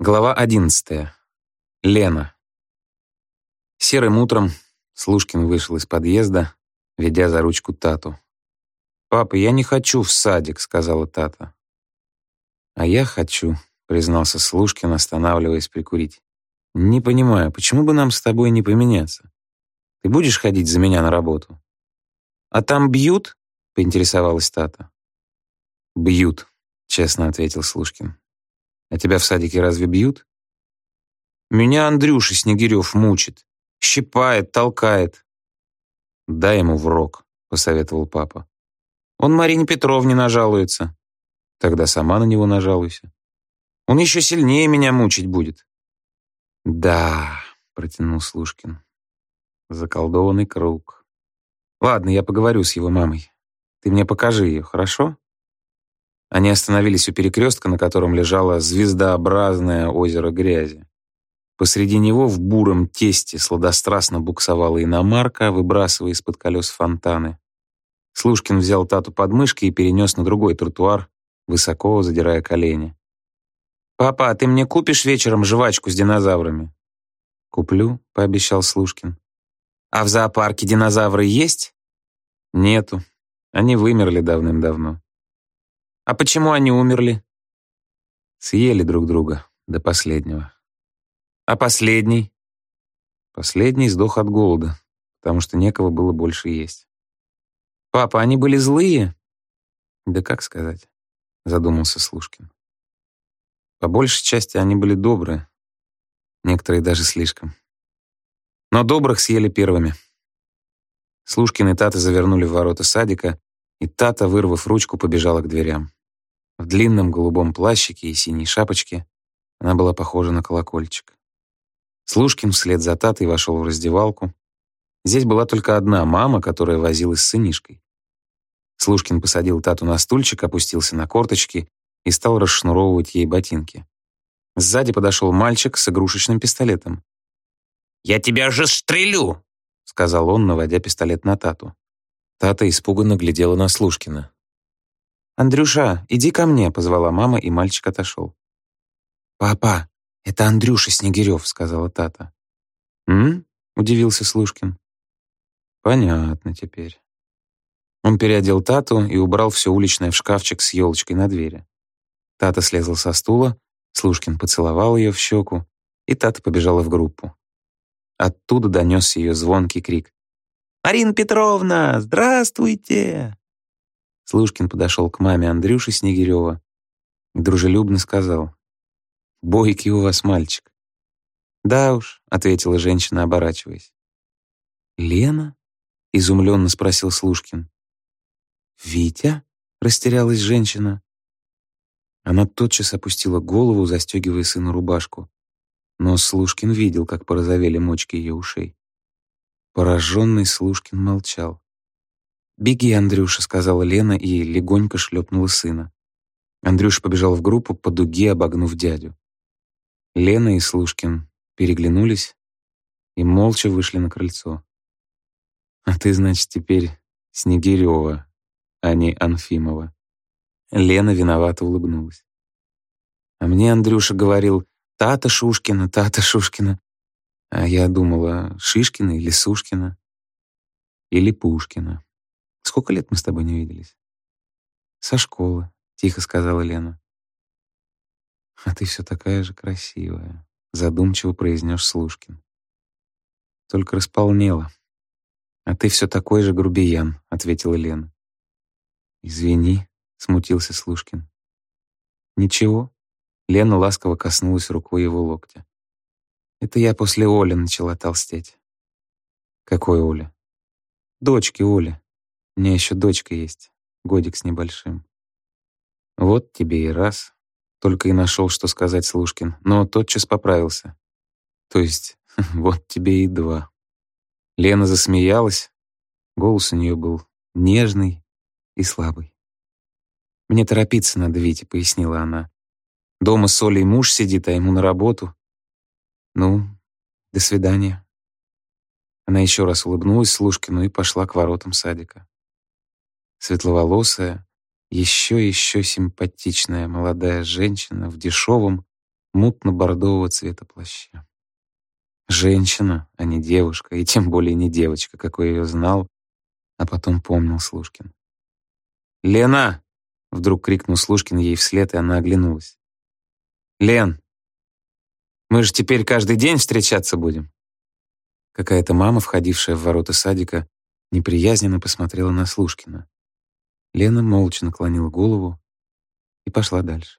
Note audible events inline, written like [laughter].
Глава одиннадцатая. Лена. Серым утром Слушкин вышел из подъезда, ведя за ручку Тату. «Папа, я не хочу в садик», — сказала Тата. «А я хочу», — признался Слушкин, останавливаясь прикурить. «Не понимаю, почему бы нам с тобой не поменяться? Ты будешь ходить за меня на работу?» «А там бьют?» — поинтересовалась Тата. «Бьют», — честно ответил Слушкин. «А тебя в садике разве бьют?» «Меня Андрюша Снегирев мучит. Щипает, толкает». «Дай ему в рог», — посоветовал папа. «Он Марине Петровне нажалуется». «Тогда сама на него нажалуйся». «Он еще сильнее меня мучить будет». «Да», — протянул Слушкин. «Заколдованный круг. Ладно, я поговорю с его мамой. Ты мне покажи ее, хорошо?» Они остановились у перекрестка, на котором лежало звездообразное озеро грязи. Посреди него в буром тесте сладострастно буксовала иномарка, выбрасывая из-под колес фонтаны. Слушкин взял Тату под мышки и перенес на другой тротуар, высоко задирая колени. «Папа, а ты мне купишь вечером жвачку с динозаврами?» «Куплю», — пообещал Слушкин. «А в зоопарке динозавры есть?» «Нету. Они вымерли давным-давно». А почему они умерли? Съели друг друга до последнего. А последний? Последний сдох от голода, потому что некого было больше есть. Папа, они были злые? Да как сказать, задумался Слушкин. По большей части они были добрые, некоторые даже слишком. Но добрых съели первыми. Слушкин и Тата завернули в ворота садика, и Тата, вырвав ручку, побежала к дверям. В длинном голубом плащике и синей шапочке она была похожа на колокольчик. Слушкин вслед за Татой вошел в раздевалку. Здесь была только одна мама, которая возилась с сынишкой. Слушкин посадил Тату на стульчик, опустился на корточки и стал расшнуровывать ей ботинки. Сзади подошел мальчик с игрушечным пистолетом. «Я тебя же стрелю!» — сказал он, наводя пистолет на Тату. Тата испуганно глядела на Слушкина. «Андрюша, иди ко мне», — позвала мама, и мальчик отошел. «Папа, это Андрюша Снегирев», — сказала Тата. «М?» — удивился Слушкин. «Понятно теперь». Он переодел Тату и убрал все уличное в шкафчик с елочкой на двери. Тата слезла со стула, Слушкин поцеловал ее в щеку, и Тата побежала в группу. Оттуда донесся ее звонкий крик. «Марина Петровна, здравствуйте!» Слушкин подошел к маме Андрюши Снегирева и дружелюбно сказал, «Бойкий у вас мальчик». «Да уж», — ответила женщина, оборачиваясь. «Лена?» — изумленно спросил Слушкин. «Витя?» — растерялась женщина. Она тотчас опустила голову, застегивая сыну рубашку. Но Слушкин видел, как порозовели мочки ее ушей. Пораженный Слушкин молчал. «Беги, Андрюша», — сказала Лена и легонько шлепнула сына. Андрюша побежал в группу по дуге, обогнув дядю. Лена и Слушкин переглянулись и молча вышли на крыльцо. «А ты, значит, теперь Снегирева, а не Анфимова». Лена виновато улыбнулась. А мне Андрюша говорил «Тата Шушкина, Тата Шушкина». А я думала Шишкина или Сушкина. Или Пушкина. Сколько лет мы с тобой не виделись? Со школы, тихо сказала Лена. А ты все такая же красивая, задумчиво произнес Слушкин. Только располнела. А ты все такой же грубиян, ответила Лена. Извини, смутился Слушкин. Ничего. Лена ласково коснулась рукой его локтя. Это я после Оли начала толстеть. Какой Оля? Дочки Оли. У меня еще дочка есть, годик с небольшим. Вот тебе и раз. Только и нашел, что сказать Слушкин, но тотчас поправился. То есть, [laughs] вот тебе и два. Лена засмеялась. Голос у нее был нежный и слабый. «Мне торопиться надо, Витя», — пояснила она. «Дома с Олей муж сидит, а ему на работу. Ну, до свидания». Она еще раз улыбнулась Слушкину и пошла к воротам садика светловолосая, еще-еще симпатичная молодая женщина в дешевом, мутно-бордового цвета плаща. Женщина, а не девушка, и тем более не девочка, какой ее знал, а потом помнил Слушкин. «Лена!» — вдруг крикнул Слушкин ей вслед, и она оглянулась. «Лен, мы же теперь каждый день встречаться будем?» Какая-то мама, входившая в ворота садика, неприязненно посмотрела на Слушкина. Лена молча наклонила голову и пошла дальше.